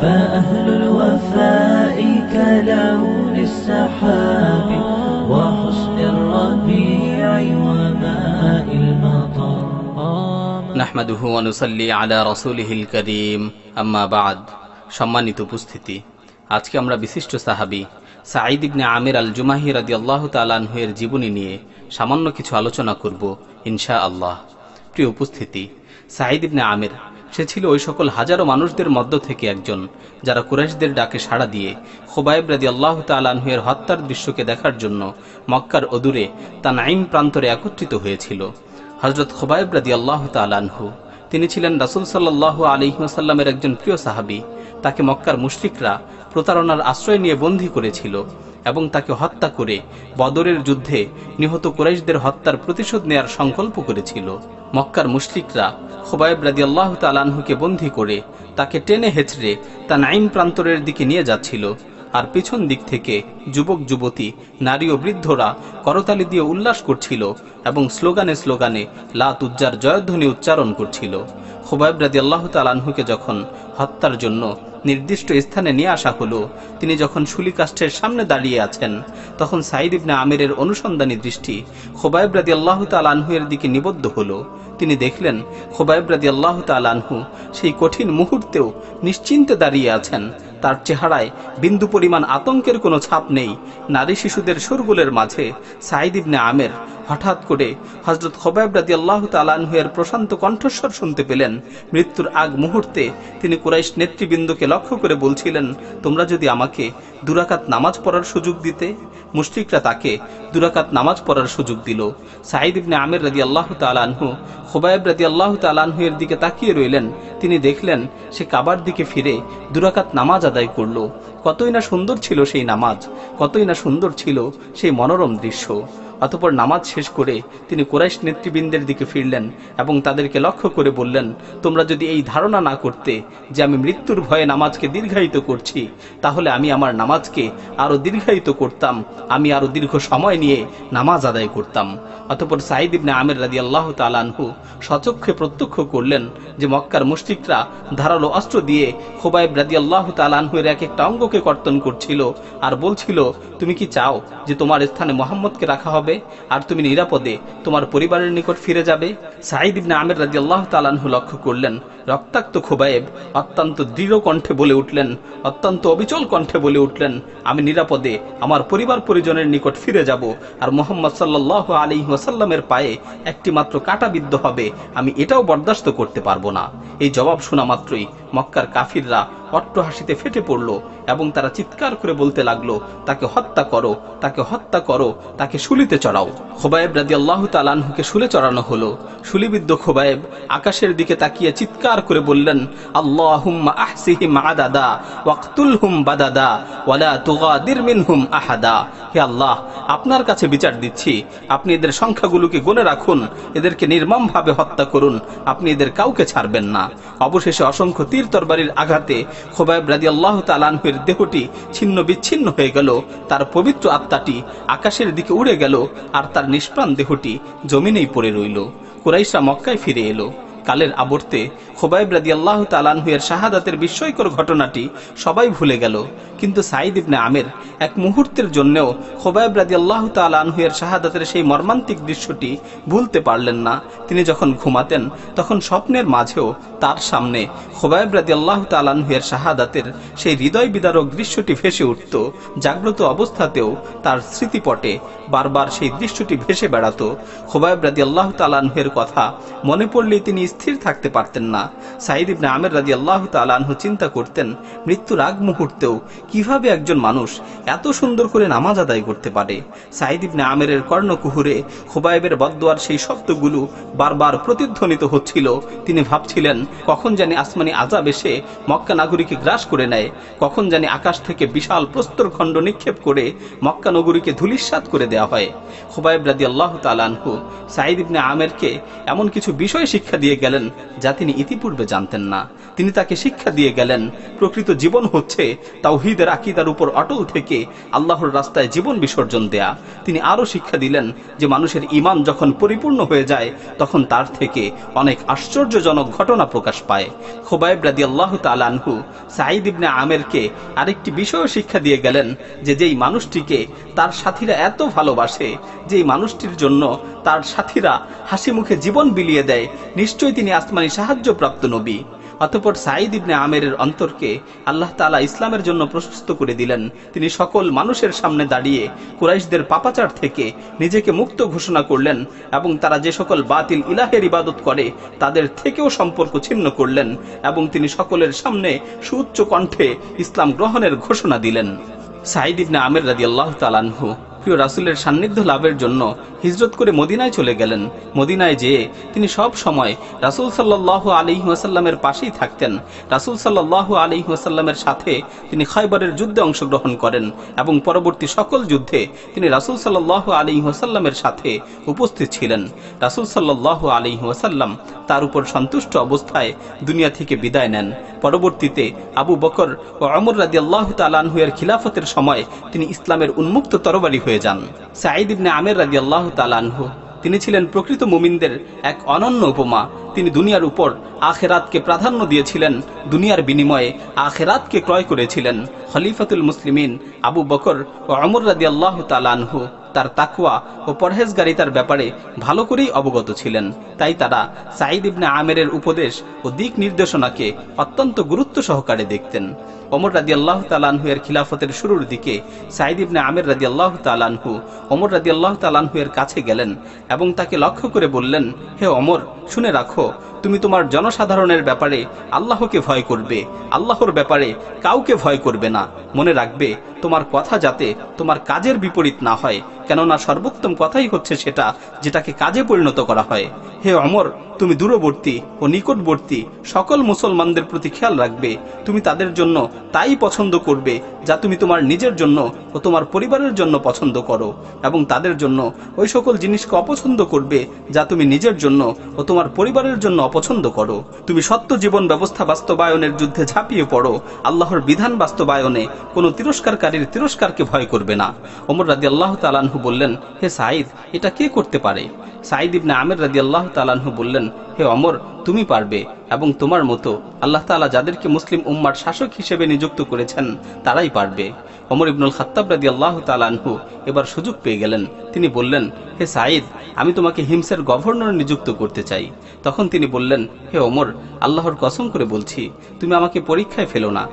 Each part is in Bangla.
فأهل الوفاء كلون السحاب وحسن الربيع وماء المطر নাহমাদুহু অনুসল্লি আলা রসুলহিল করিম আম্মা বাদ সম্মানিত উপস্থিতি আজকে আমরা বিশিষ্ট সাহাবি সাঈদ ইবনে আমির আল জুমাহি রাদি আল্লাহ তালানহের জীবনী নিয়ে সামান্য কিছু আলোচনা করব ইনশা আল্লাহ প্রিয় উপস্থিতি সাঈদ ইবনে আমির সে ছিল ওই সকল হাজারো মানুষদের মধ্য থেকে একজন, যারা কুরাইশদের ডাকে সাড়া দিয়ে খোবাইব রাজি আল্লাহ তালানহের হত্যার দৃশ্যকে দেখার জন্য মক্কার অদূরে তা নাইম প্রান্তরে একত্রিত হয়েছিল। হজরত খোবাইব রাজি আল্লাহ তালানহু তিনি ছিলেন রাসুল সাল্লাহ আলিহাসাল্লামের একজন প্রিয় সাহাবি। তাকে মক্কার মুশরিকরা প্রতারণার আশ্রয় নিয়ে বন্দী করেছিল এবং তাকে হত্যা করে বদরের যুদ্ধে নিহত কুরাইশদের হত্যার প্রতিশোধ নেয়ার সংকল্প করেছিল। মক্কার মুশরিকরা খোবায়ব রাজি আল্লাহ তালানহুকে বন্দী করে তাকে টেনে হেঁচড়ে তা নাইম প্রান্তরের দিকে নিয়ে যাচ্ছিল। আর পেছন দিক থেকে যুবক, যুবতী, নারী ও বৃদ্ধরা করতালি দিয়ে উল্লাস করছিল এবং স্লোগানে স্লোগানে লাত উজ্জার জয়ধ্বনি উচ্চারণ করছিল। খুবাইব রাজি আল্লাহ তালানহুকে যখন হত্যার জন্য নির্দিষ্ট স্থানে নিয়ে আসা হলো, তিনি যখন শুলিকাষ্ঠের সামনে দাঁড়িয়ে আছেন, তখন সাইদ ইবনে আমিরের অনুসন্ধানী দৃষ্টি খোবাইব রাজি আল্লাহ তালানহুয়ের দিকে নিবদ্ধ হলো। তিনি দেখলেন খোবাইব রাজি আল্লাহ তালানহু সেই কঠিন মুহূর্তেও নিশ্চিন্তে দাঁড়িয়ে আছেন। তার চেহারায় বিন্দু পরিমাণ আতঙ্কের কোনো ছাপ নেই। নারী শিশুদের সুরগুলের মাঝে সাইদ ইবনে আমের হঠাৎ করে হজরত খোবাইব রাজি আল্লাহ তালানহুয়ের প্রশান্ত কণ্ঠস্বর শুনতে পেলেন। মৃত্যুর আগ মুহূর্তে তিনি কুরাইশ নেতৃবৃন্দকে লক্ষ্য করে বলছিলেন, তোমরা যদি আমাকে দুরাকাত নামাজ পড়ার সুযোগ দিতে? মুশরিকরা তাকে দুরাকাত নামাজ পড়ার সুযোগ দিল। সাইদ ইবনে আমের রাজি আল্লাহ তালানহু খোবাইব রাজি আল্লাহ তালানহুয়ের দিকে তাকিয়ে রইলেন। তিনি দেখলেন সে কাবার দিকে ফিরে দুরাকাত নামাজ আদায় করল। কতই না সুন্দর ছিল সেই নামাজ, কতই না সুন্দর ছিল সেই মনোরম দৃশ্য। অতপর নামাজ শেষ করে তিনি কোরাইশ নেতৃবৃন্দের দিকে ফিরলেন এবং তাদেরকে লক্ষ্য করে বললেন, তোমরা যদি এই ধারণা না করতে যে আমি মৃত্যুর ভয়ে নামাজকে দীর্ঘায়িত করছি, তাহলে আমি আমার নামাজকে আরও দীর্ঘায়িত করতাম, আমি আরও দীর্ঘ সময় নিয়ে নামাজ আদায় করতাম। অতপর সাইদ ইবনে আমের রাজি আল্লাহ তালানহু সচক্ষে প্রত্যক্ষ করলেন যে মক্কার মুশরিকরা ধারালো অস্ত্র দিয়ে খোবাইব রাজি আল্লাহ তালানহুয়ের এক একটা অঙ্গকে কর্তন করছিল আর বলছিল, তুমি কি চাও যে তোমার স্থানে মোহাম্মদকে রাখা হবে? আর তুমি নিরাপদে তোমার পরিবারের নিকট ফিরে যাবে। সাইদ ইবনে আমের রাজি আল্লাহ তালানহু লক্ষ্য করলেন, রক্তাক্ত খোবায়েব অত্যন্ত দৃঢ় কণ্ঠে বলে উঠলেন, অত্যন্ত অবিচল কণ্ঠে বলে উঠলেন, আমি নিরাপদে আমার পরিবার পরিজনের নিকট ফিরে যাব, আর মোহাম্মদ সাল্লাহ আলী ওয়াসাল্লামের পায়ে একটি মাত্র কাটা বিদ্ধ হবে, আমি এটাও বরদাস্ত করতে পারব না। এই জবাব শোনা মাত্রই মক্কার কাফিররা অট্টহাসিতে ফেটে পড়ল এবং তারা চিৎকার করে বলতে লাগল, তাকে হত্যা করো, তাকে হত্যা করো, তাকে শুলিতে চড়াও। খোবায়েব রাজি আল্লাহ তালানহুকে শুলে চড়ানো হলো। শুলিবিদ্ধ খোবায়েব আকাশের দিকে তাকিয়ে চিৎকার করে বললেন, আল্লাহুম্মা আহসিহিম আদাদা, ওয়াকতুলহুম বাদাদা, ওয়ালা তুগাদির মিনহুম আহাদা। হে আল্লাহ, আপনার কাছে বিচার দিচ্ছি। আপনি এদের সংখ্যাগুলোকে গনে রাখুন, এদেরকে নির্মমভাবে হত্যা করুন। আপনি এদের কাউকে ছাড়বেন না। অবশেষে অসংখ্য তীর তরবারির আঘাতে খোবাইব রাজি আল্লাহ তালানহের দেহটি ছিন্ন বিচ্ছিন্ন হয়ে গেল। তার পবিত্র আত্মাটি আকাশের দিকে উড়ে গেল আর তার নিষ্প্রাণ দেহটি জমিনেই পড়ে রইল। কুরাইশা মক্কায় ফিরে এলো। কালের আবর্তে খোবাইব রাদি আল্লাহ তালানহুয়ের শাহাদাতের বিস্ময়কর ঘটনাটি সবাই ভুলে গেল। কিন্তু সাইদ ইবনে আমের এক মুহূর্তের জন্যও খোবাইব রাদি আল্লাহ তালানহুয়ের শাহাদাতের সেই মর্মান্তিক দৃশ্যটি ভুলতে পারলেন না। তিনি যখন ঘুমাতেন, তখন স্বপ্নের মাঝেও তার সামনে খোবাইব রাদি আল্লাহ তালানহুয়ের শাহাদাতের সেই হৃদয় বিদারক দৃশ্যটি ভেসে উঠত। জাগ্রত অবস্থাতেও তার স্মৃতিপটে বারবার সেই দৃশ্যটি ভেসে বেড়াত। খোবাইব রাদি আল্লাহ তালানহুয়ের কথা মনে পড়লেই তিনি স্থির থাকতে পারতেন না। সাইদ ইবনে আমের রাজি আল্লাহ তালানহু চিন্তা করতেন, মৃত্যুর আগ মুহূর্তেও কীভাবে একজন মানুষ এত সুন্দর করে নামাজ আদায় করতে পারে? সাইদ ইবনে আমেরের কর্ণকুহুরে খুবাইবের বদোয়ার সেই শব্দগুলো বারবার প্রতিধ্বনিত হচ্ছিল। তিনি ভাবছিলেন, কখন জানি আসমানি আজাব এসে মক্কা নাগরীকে গ্রাস করে নেয়, কখন জানি আকাশ থেকে বিশাল প্রস্তর খণ্ড নিক্ষেপ করে মক্কা নগরীকে ধুলিস্বাত করে দেওয়া হয়। খুবাইব রাদি আল্লাহ তালানহু সাইদ ইবনে আমেরকে এমন কিছু বিষয় শিক্ষা দিয়ে গেলেন, যা তিনি ইতিপূর্বে জানতেন না। তিনি তাকে শিক্ষা দিয়ে গেলেন, প্রকৃত জীবন হচ্ছে তাওহিদের আকিদার উপর অটল থেকে আল্লাহর রাস্তায় জীবন বিসর্জন দেয়া। তিনি আরও শিক্ষা দিলেন যে মানুষের ইমান যখন পরিপূর্ণ হয়ে যায়, তখন তার থেকে অনেক আশ্চর্যজনক ঘটনা প্রকাশ পায়। খোবাইব রাদি আল্লাহ তালানহু সাইদ ইবনে আমেরকে আরেকটি বিষয় শিক্ষা দিয়ে গেলেন যে যেই মানুষটিকে তার সাথীরা এত ভালোবাসে, যেই মানুষটির জন্য তার সাথীরা হাসি মুখে জীবন বিলিয়ে দেয়, নিশ্চয়ই তিনি আসমানি সাহায্যপ্রাপ্ত নবী। অতপর সাইদ ইবনে আমেরের অন্তরকে আল্লাহ তালা ইসলামের জন্য প্রশস্ত করে দিলেন। তিনি সকল মানুষের সামনে দাঁড়িয়ে কুরাইশদের পাপাচার থেকে নিজেকে মুক্ত ঘোষণা করলেন এবং তারা যে সকল বাতিল ইলাহের ইবাদত করে, তাদের থেকেও সম্পর্ক ছিন্ন করলেন এবং তিনি সকলের সামনে সুউচ্চ কণ্ঠে ইসলাম গ্রহণের ঘোষণা দিলেন। সাইদ ইবনে আমের রাজি আল্লাহ তালানহু প্রিয় রাসুলের সান্নিধ্য লাভের জন্য হিজরত করে মদিনায় চলে গেলেন। মদিনায় যেয়ে তিনি সব সময় রাসুল সাল্লাহ আলী ওয়াসাল্লামের পাশেই থাকতেন। রাসুল সাল্লাহ আলী ওয়াসাল্লামের সাথে তিনি খয়বরের যুদ্ধে অংশগ্রহণ করেন এবং পরবর্তী সকল যুদ্ধে তিনি রাসুল সাল্লাহ আলী ওয়াসাল্লামের সাথে উপস্থিত ছিলেন। রাসুল সাল্লাহ আলী ওয়াসাল্লাম তার উপর সন্তুষ্ট অবস্থায় দুনিয়া থেকে বিদায় নেন। পরবর্তীতে আবু বকর ও অমর রাজি আল্লাহ তালানহুয়ের খিলাফতের সময় তিনি ইসলামের উন্মুক্ত তরবারি হয়ে যান। সাঈদ ইবনে আমের রাজি আল্লাহ তালানহু তিনি ছিলেন প্রকৃত মুমিনদের এক অনন্য উপমা। তিনি দুনিয়ার উপর আখেরাতকে প্রাধান্য দিয়েছিলেন, দুনিয়ার বিনিময়ে আখেরাতকে ক্রয় করেছিলেন। খলিফাতুল মুসলিমিন আবু বকর ও অমর রাজি আল্লাহ তালানহু তার তাকুয়া ও পরহেজগারিতার ব্যাপারে ভালো করেই অবগত ছিলেন। তাই তারা সাঈদ ইবনে আমেরের উপদেশ ও দিক নির্দেশনাকে অত্যন্ত গুরুত্ব সহকারে দেখতেন। অমর রাদি আল্লাহ তালানহু এর খিলাফতের শুরুর দিকে সাইদ ইবনে আমের রাদি আল্লাহ তালানহু অমর রাদি আল্লাহ তালানহু এর কাছে গেলেন এবং তাকে লক্ষ্য করে বললেন, হে অমর শুনে রাখো, তুমি তোমার জনসাধারণের ব্যাপারে আল্লাহকে ভয় করবে। আল্লাহর ব্যাপারে কাউকে ভয় করবে না। মনে রাখবে, তোমার কথা যাতে তোমার কাজের বিপরীত না হয়। কেননা সর্বোত্তম কথাই হচ্ছে সেটা, যেটাকে কাজে পরিণত করা হয়। হে অমর, তুমি দূরবর্তী ও নিকটবর্তী সকল মুসলমানদের প্রতি খেয়াল রাখবে। তুমি তাদের জন্য তাই পছন্দ করবে, যা তুমি তোমার নিজের জন্য ও তোমার পরিবারের জন্য পছন্দ করো। এবং তাদের জন্য ওই সকল জিনিসকে অপছন্দ করবে, যা তুমি নিজের জন্য ও তোমার পরিবারের জন্য অপছন্দ করো। তুমি সত্য জীবন ব্যবস্থা বাস্তবায়নের যুদ্ধে ঝাঁপিয়ে পড়ো। আল্লাহর বিধান বাস্তবায়নে কোনো তিরস্কারকারীর তিরস্কারকে ভয় করবে না। ওমর রাজি আল্লাহ তালানহু বললেন, হে সাইদ এটা কে করতে পারে? সাইদ ইবনে আমের রাজি আল্লাহ তালানহু বললেন, হে অমর, তুমি পারবে। এবং তোমার মতো আল্লাহ তালা যাদেরকে মুসলিম উম্মার শাসক হিসেবে নিযুক্ত করেছেন, তারাই পারবে। অমর ইবনুল খাত্তাব রাদি আল্লাহ তালানহু এবার সুযোগ পেয়ে গেলেন। তিনি বললেন, হে সাঈদ, আমি তোমাকে হিমসের গভর্নর নিযুক্ত করতে চাই। তখন তিনি বললেন, হে ওমর, আল্লাহর কসম করে বলছি, তুমি আমাকে পরীক্ষায় ফেলো না।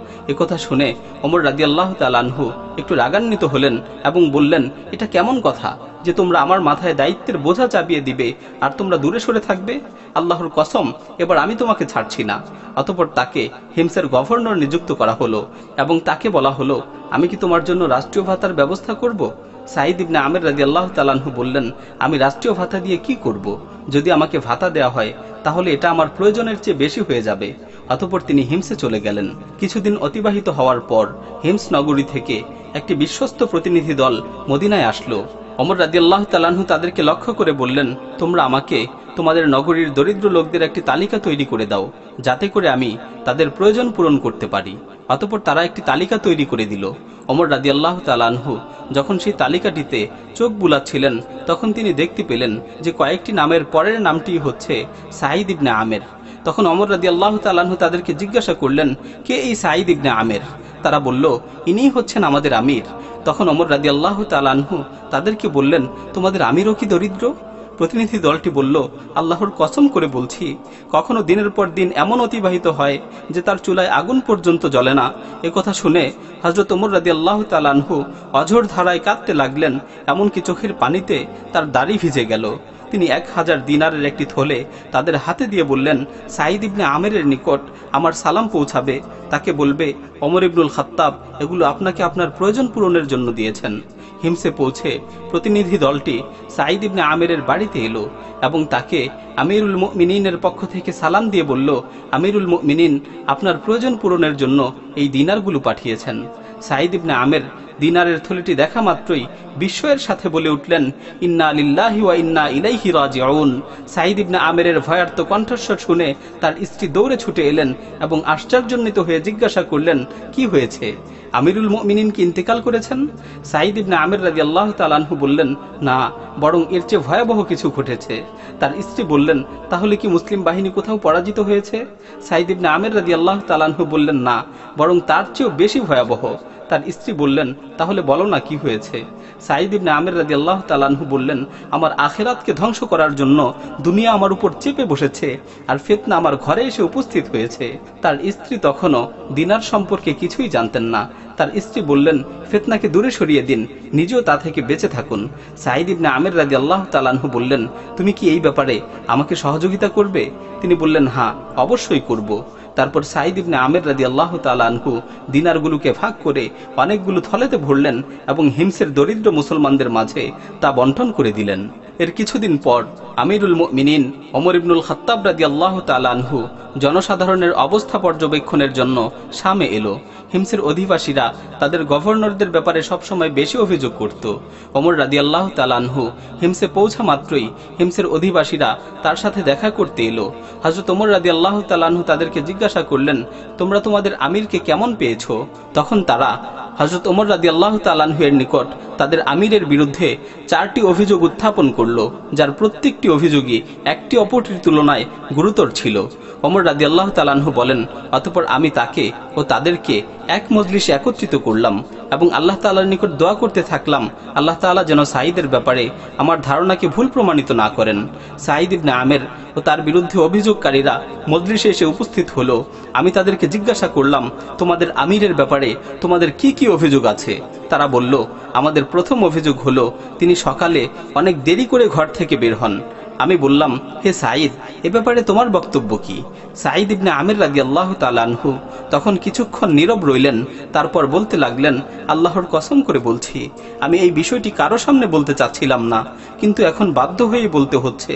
কথা শুনে ওমর রাদি আল্লাহ তালানহু একটু রাগান্বিত হলেন এবং বললেন, এটা কেমন কথা? যে তোমরা আমার মাথায় দায়িত্বের বোঝা চাপিয়ে দিবে আর তোমরা দূরে সরে থাকবে? আল্লাহর কসম, এবার আমি তোমাকে ছাড়ছি না। অতপর তাকে হিমসের গভর্নর নিযুক্ত করা হলো এবং তাকে বলা হলো, আমি কি তোমার জন্য রাষ্ট্রীয় ভাতার ব্যবস্থা করব? সাইদ ইবনে আমের রাজি আল্লাহ তালাহু বললেন, আমি রাষ্ট্রীয় ভাতা দিয়ে কি করব। যদি আমাকে ভাতা দেওয়া হয়, তাহলে এটা আমার প্রয়োজনের চেয়ে বেশি হয়ে যাবে। অতপর তিনি হিমসে চলে গেলেন। কিছুদিন অতিবাহিত হওয়ার পর হিমস নগরী থেকে একটি বিশ্বস্ত প্রতিনিধি দল মদিনায় আসলো। অমর রাজি আল্লাহ তালাহু তাদেরকে লক্ষ্য করে বললেন, তোমরা আমাকে, তোমাদের নগরীর দরিদ্র লোকদের একটি তালিকা তৈরি করে দাও, যাতে করে আমি তাদের প্রয়োজন পূরণ করতে পারি। অতপর তারা একটি তালিকা তৈরি করে দিল। অমর রাজি আল্লাহ তালানহু যখন সেই তালিকাটিতে চোখ বুলাচ্ছিলেন, তখন তিনি দেখতে পেলেন যে কয়েকটি নামের পরের নামটি হচ্ছে সাহিদ ইবনে আমের। তখন অমর রাজি আল্লাহ তালানহু তাদেরকে জিজ্ঞাসা করলেন, কে এই সাইদ ইবনে আমের? তারা বলল, ইনিই হচ্ছেন আমাদের আমির। তখন অমর রাজি আল্লাহ তালানহু তাদেরকে বললেন, তোমাদের আমিরও কি দরিদ্র? প্রতিনিধি দলটি বলল, আল্লাহর কসম করে বলছি, কখনো দিনের পর দিন এমন অতিবাহিত হয় যে তার চুলায় আগুন পর্যন্ত জ্বলে না। কথা শুনে হজরত উমর রাদি আল্লাহ তালানহু অঝোর ধারায় কাঁদতে লাগলেন, এমনকি চোখের পানিতে তার দাড়ি ভিজে গেল। তিনি এক হাজার দিনারের একটি থলে তাদের হাতে দিয়ে বললেন, সাঈদ ইবনে আমেরের নিকট আমার সালাম পৌঁছাবে। তাকে বলবে অমর ইবনুল খাত্তাব, এগুলো আপনাকে আপনার প্রয়োজন পূরণের জন্য দিয়েছেন। হিমসে পৌঁছে প্রতিনিধি দলটি সাঈদ ইবনে আমেরের বাড়িতে এলো এবং তাকে আমিরুল মিনিনের পক্ষ থেকে সালাম দিয়ে বলল, আমিরুল মিনিন আপনার প্রয়োজন পূরণের জন্য এই দিনারগুলো পাঠিয়েছেন। সাঈদ ইবনে আমের দিনারের থলিটি দেখা মাত্রই বিস্ময়ের সাথে বলে উঠলেন, ইন্না লিল্লাহি ওয়া ইন্না ইলাইহি রাজিউন। সাঈদ ইবনে আমেরের ভয়ার্ত কণ্ঠস্বর শুনে তার স্ত্রী দৌড়ে ছুটে এলেন এবং আশ্চর্যান্বিত হয়ে জিজ্ঞাসা করলেন, কি হয়েছে? আমিরুল মুমিনিন কি ইন্তেকাল করেছেন? সাঈদ ইবনে আমির রাজি আল্লাহ তালানহু বললেন, না, বরং এর চেয়ে ভয়াবহ কিছু ঘটেছে। তার স্ত্রী বললেন, তাহলে কি মুসলিম বাহিনী কোথাও পরাজিত হয়েছে? সাঈদ ইবনে আমির রাজি আল্লাহ তালানহু বললেন, না, বরং তার চেয়েও বেশি ভয়াবহ। তার স্ত্রী বললেন, তাহলে বলো না কি হয়েছে? সাঈদ ইবনে আমির রাজি আল্লাহ তালানহু বললেন, আমার আখেরাতকে ধ্বংস করার জন্য দুনিয়া আমার উপর চেপে বসেছে আর ফেতনা আমার ঘরে এসে উপস্থিত হয়েছে। তার স্ত্রী তখনও দিনার সম্পর্কে কিছুই জানতেন না। তার স্ত্রী বললেন, ফেতনাকে দূরে সরিয়ে দিন, নিজেও তা থেকে বেঁচে থাকুন। সাঈদ ইবনে আমির রাজি আল্লাহ তালানহু বললেন, তুমি কি এই ব্যাপারে আমাকে সহযোগিতা করবে? তিনি বললেন হ্যাঁ অবশ্যই করব। তারপর সাইদ ইবনে আমের রাদি আল্লাহ তালানহু দিনারগুলোকে ভাগ করে অনেকগুলো থলেতে ভরলেন এবং হিমসের দরিদ্র মুসলমানদের মাঝে তা বন্টন করে দিলেন। এর কিছুদিন পর আমিরুল মিনিন অমর ইবনুল খত্তাব রাদি আল্লাহ তালানহু জনসাধারণের অবস্থা পর্যবেক্ষণের জন্য সামে এলো। হিমসের অধিবাসীরা তাদের গভর্নরদের ব্যাপারে সবসময় বেশি অভিযোগ করত। অমর রাদি আল্লাহ তালানহু হিমসে পৌঁছা মাত্রই হিমসের অধিবাসীরা তার সাথে দেখা করতে এলো। হজরত ওমর রাদি আল্লাহ তালানহু তাদেরকে জিজ্ঞাসা করলেন, তোমরা তোমাদের আমিরকে কেমন পেয়েছ? তখন তারা হজরত ওমর রাদি আল্লাহ তালানহু এর নিকট তাদের আমিরের বিরুদ্ধে চারটি অভিযোগ উত্থাপন করল, যার প্রত্যেকটি অভিযোগই একটি অপরটির তুলনায় গুরুতর ছিল। অমর রাদি আল্লাহ তালানহু বলেন, অতপর আমি তাকে ও তাদেরকে এক মজলিসে একত্রিত করলাম এবং আল্লাহ তালার নিকট দোয়া করতে থাকলাম। আল্লাহ তালা যেন সাঈদের ব্যাপারে আমার ধারণাকে ভুল প্রমাণিত না করেন। সাঈদ ইবনে আমের ও তার বিরুদ্ধে অভিযোগকারীরা মজলিসে এসে উপস্থিত হলো। আমি তাদেরকে জিজ্ঞাসা করলাম, তোমাদের আমিরের ব্যাপারে তোমাদের কি কি অভিযোগ আছে? তারা বলল, আমাদের প্রথম অভিযোগ হলো, তিনি সকালে অনেক দেরি করে ঘর থেকে বের হন। আমি বললাম, হে সাঈদ, এ ব্যাপারে তোমার বক্তব্য কি? সাঈদ ইবনে আমির রাজি আল্লাহ তালানহু তখন কিছুক্ষণ নীরব রইলেন, তারপর বলতে লাগলেন, আল্লাহর কসম করে বলছি, আমি এই বিষয়টি কারও সামনে বলতে চাচ্ছিলাম না, কিন্তু এখন বাধ্য হয়ে বলতে হচ্ছে,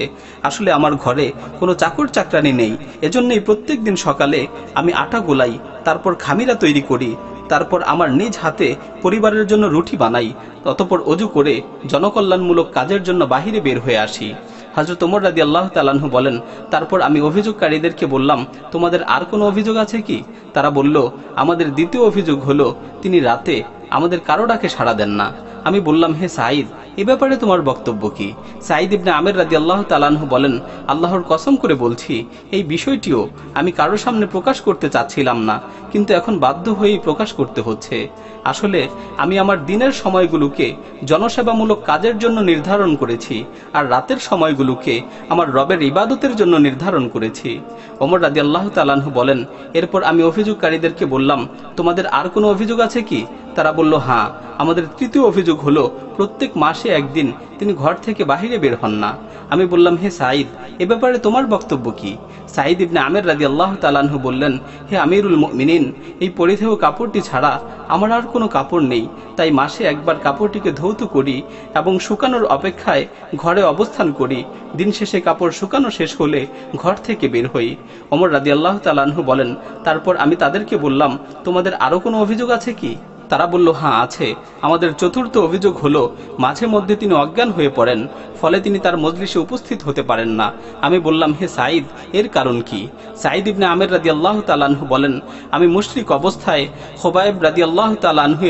আসলে আমার ঘরে কোনো চাকর চাকরানি নেই, এজন্যই প্রত্যেক দিন সকালে আমি আটা গোলাই, তারপর খামিরা তৈরি করি, তারপর আমার নিজ হাতে পরিবারের জন্য রুটি বানাই অতপর অজু করে জনকল্যাণমূলক কাজের জন্য বাহিরে বের হয়ে আসি। হজরত ওমর রাদি আল্লাহ তালাহু বলেন, তারপর আমি অভিযোগকারীদেরকে বললাম, তোমাদের আর কোনো অভিযোগ আছে কি? তারা বলল, আমাদের দ্বিতীয় অভিযোগ হলো, তিনি রাতে আমাদের কারও ডাকে সাড়া দেন না। আমি বললাম, হে সাঈদ এ ব্যাপারে তোমার বক্তব্য কি? সাঈদ ইবনে আমের রাজি আল্লাহ তালানহু বলেন, আল্লাহর কসম করে বলছি, এই বিষয়টিও আমি কারোর সামনে প্রকাশ করতে চাচ্ছিলাম না, কিন্তু এখন বাধ্য হয়েই প্রকাশ করতে হচ্ছে। আসলে আমি আমার দিনের সময়গুলোকে জনসেবামূলক কাজের জন্য নির্ধারণ করেছি, আর রাতের সময়গুলোকে আমার রবের ইবাদতের জন্য নির্ধারণ করেছি। ওমর রাজি আল্লাহ তালানহু বলেন, এরপর আমি অভিযোগকারীদেরকে বললাম, তোমাদের আর কোনো অভিযোগ আছে কি? তারা বলল হ্যাঁ আমাদের তৃতীয় অভিযোগ হলো, প্রত্যেক মাসে একদিন তিনি ঘর থেকে বাহিরে বের হন না। আমি বললাম, হে সাঈদ, এ ব্যাপারে তোমার বক্তব্য কি? সাঈদ ইবনে আমের রাজি আল্লাহ তালানহু বললেন, হে আমিরুল মিনিন এই পরিধেয় কাপড়টি ছাড়া আমার আর কোনো কাপড় নেই। তাই মাসে একবার কাপড়টিকে ধৌত করি এবং শুকানোর অপেক্ষায় ঘরে অবস্থান করি। দিন শেষে কাপড় শুকানো শেষ হলে ঘর থেকে বের হই। অমর রাজি আল্লাহ তালানহু বলেন, তারপর আমি তাদেরকে বললাম, তোমাদের আরও কোনো অভিযোগ আছে কি? তারা বলল হ্যাঁ আছে। আমাদের চতুর্থ অভিযোগ হলো, মাঝে মধ্যে তিনি অজ্ঞান হয়ে পড়েন, ফলে তিনি তার মজলিসে উপস্থিত হতে পারেন না। আমি বললাম, হে সাঈদ, এর কারণ কি? সাঈদ ইবনে আমের রাদি আল্লাহ তালানহু বলেন, আমি মুশরিক অবস্থায় খোবায়েব রাদি আল্লাহ তালানহু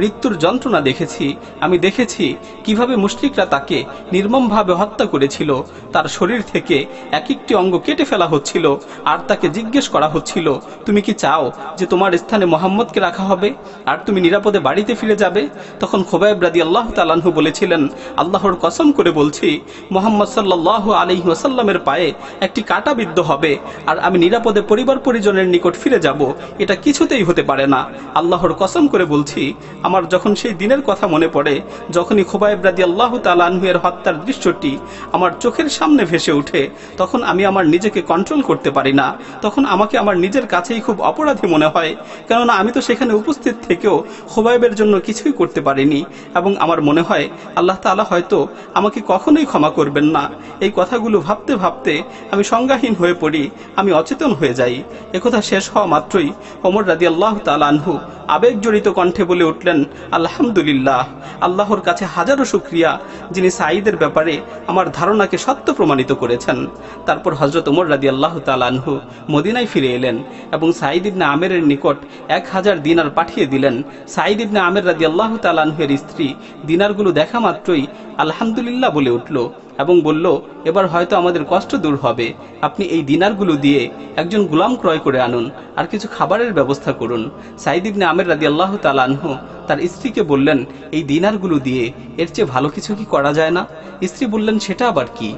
মৃত্যুর যন্ত্রণা দেখেছি। আমি দেখেছি কীভাবে মুশরিকরা তাকে নির্মমভাবে হত্যা করেছিল। তার শরীর থেকে এক একটি অঙ্গ কেটে ফেলা হচ্ছিল আর তাকে জিজ্ঞেস করা হচ্ছিল, তুমি কি চাও যে তোমার স্থানে মোহাম্মদকে রাখা হবে? আর তুমি তুমি নিরাপদে বাড়িতে ফিরে যাবে? তখন খোবাইব রাদি আল্লাহ তালাহু বলেছিলেন, আল্লাহর কসম করে বলছি, মোহাম্মদ সাল্লাহ আলী ওয়াসাল্লামের পায়ে একটি কাটা বিদ্ধ হবে, আর আমি নিরাপদে পরিবার পরিজনের নিকট ফিরে যাব, এটা কিছুতেই হতে পারে না। আল্লাহর কসম করে বলছি, আমার যখন সেই দিনের কথা মনে পড়ে, যখনই খোবাইব রাদি আল্লাহ তালাহুয়ের হত্যার দৃশ্যটি আমার চোখের সামনে ভেসে ওঠে তখন আমি আমার নিজেকে কন্ট্রোল করতে পারি না, তখন আমাকে আমার নিজের কাছেই খুব অপরাধী মনে হয়, কেননা আমি তো সেখানে উপস্থিত থেকেও খোবাইবের জন্য কিছুই করতে পারিনি এবং আমার মনে হয় আল্লাহ তালা হয়তো আমাকে কখনোই ক্ষমা করবেন না। এই কথাগুলো ভাবতে ভাবতে আমি সংজ্ঞাহীন হয়ে পড়ি, আমি অচেতন হয়ে যাই। একথা শেষ হওয়া মাত্রই ওমর রাদি আল্লাহ তালানহু আবেগজড়িত কণ্ঠে বলে উঠলেন, আলহামদুলিল্লাহ, আল্লাহর কাছে হাজারো শুক্রিয়া যিনি সাঈদের ব্যাপারে আমার ধারণাকে সত্য প্রমাণিত করেছেন। তারপর হজরত ওমর রাদি আল্লাহ তালানহু মদিনায় ফিরে এলেন এবং সাঈদ ইবনে আমেরের নিকট এক হাজার দিনার পাঠিয়ে দিলেন সাঈদ ইবনে আমের রাজি আল্লাহ তালানহের স্ত্রী দিনারগুলো দেখা মাত্রই আলহামদুলিল্লাহ বলে উঠল এবং বলল, এবার হয়তো আমাদের কষ্ট দূর হবে। আপনি এই দিনারগুলো দিয়ে একজন গোলাম ক্রয় করে আনুন আর কিছু খাবারের ব্যবস্থা করুন। সাইদ ইবনে আমের রাজি আল্লাহ তালানহু তার স্ত্রীকে বললেন, এই দিনারগুলো দিয়ে এর চেয়ে ভালো কিছু কি করা যায় না? স্ত্রী বললেন, সেটা আবার কি?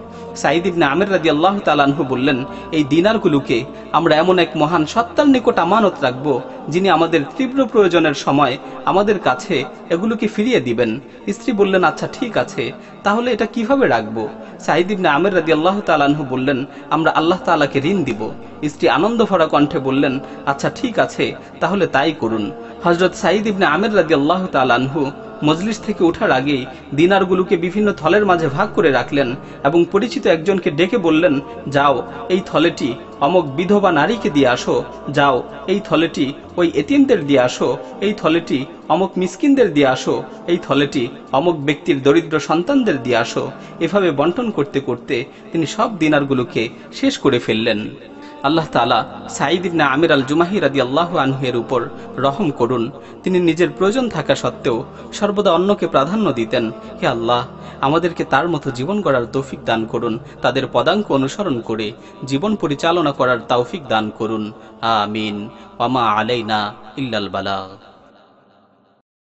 সাইদ ইবনে আমের রাদি আল্লাহ তালানহু বললেন, এই দিনারগুলোকে আমরা এমন এক মহান সত্তার নিকট আমানত রাখব, যিনি আমাদের তীব্র প্রয়োজনের সময় আমাদের কাছে এগুলোকে ফিরিয়ে দিবেন। স্ত্রী বললেন আচ্ছা ঠিক আছে, তাহলে এটা কীভাবে রাখব? সাইদ ইবনে আমের রাদি আল্লাহ তালানহু বললেন, আমরা আল্লাহ তালাকে ঋণ দিব। স্ত্রী আনন্দ ভরা কণ্ঠে বললেন আচ্ছা ঠিক আছে, তাহলে তাই করুন। হজরত সাইদ ইবনে আমের রাদি আল্লাহ তালানহু মজলিস থেকে ওঠার আগেই দিনারগুলোকে বিভিন্ন থলের মাঝে ভাগ করে রাখলেন এবং পরিচিত একজনকে ডেকে বললেন, যাও, এই থলেটি অমক বিধবা নারীকে দিয়ে আসো, যাও, এই থলেটি ওই এতিমদের দিয়ে আসো, এই থলেটি অমক মিসকিনদের দিয়ে আসো, এই থলেটি অমক ব্যক্তির দরিদ্র সন্তানদের দিয়ে আসো। এভাবে বন্টন করতে করতে তিনি সব দিনারগুলোকে শেষ করে ফেললেন। আল্লাহ তালা সাঈদ ইবনা আমির আল জুমাহি রাদি আল্লাহ আনহের উপর রহম করুন। তিনি নিজের প্রয়োজন থাকা সত্ত্বেও সর্বদা অন্যকে প্রাধান্য দিতেন। হে আল্লাহ, আমাদেরকে তার মতো জীবন গড়ার তৌফিক দান করুন। তাদের পদাঙ্ক অনুসরণ করে জীবন পরিচালনা করার তৌফিক দান করুন। আমিন। ওয়ামা আলাইনা ইল্লাল বালাগ।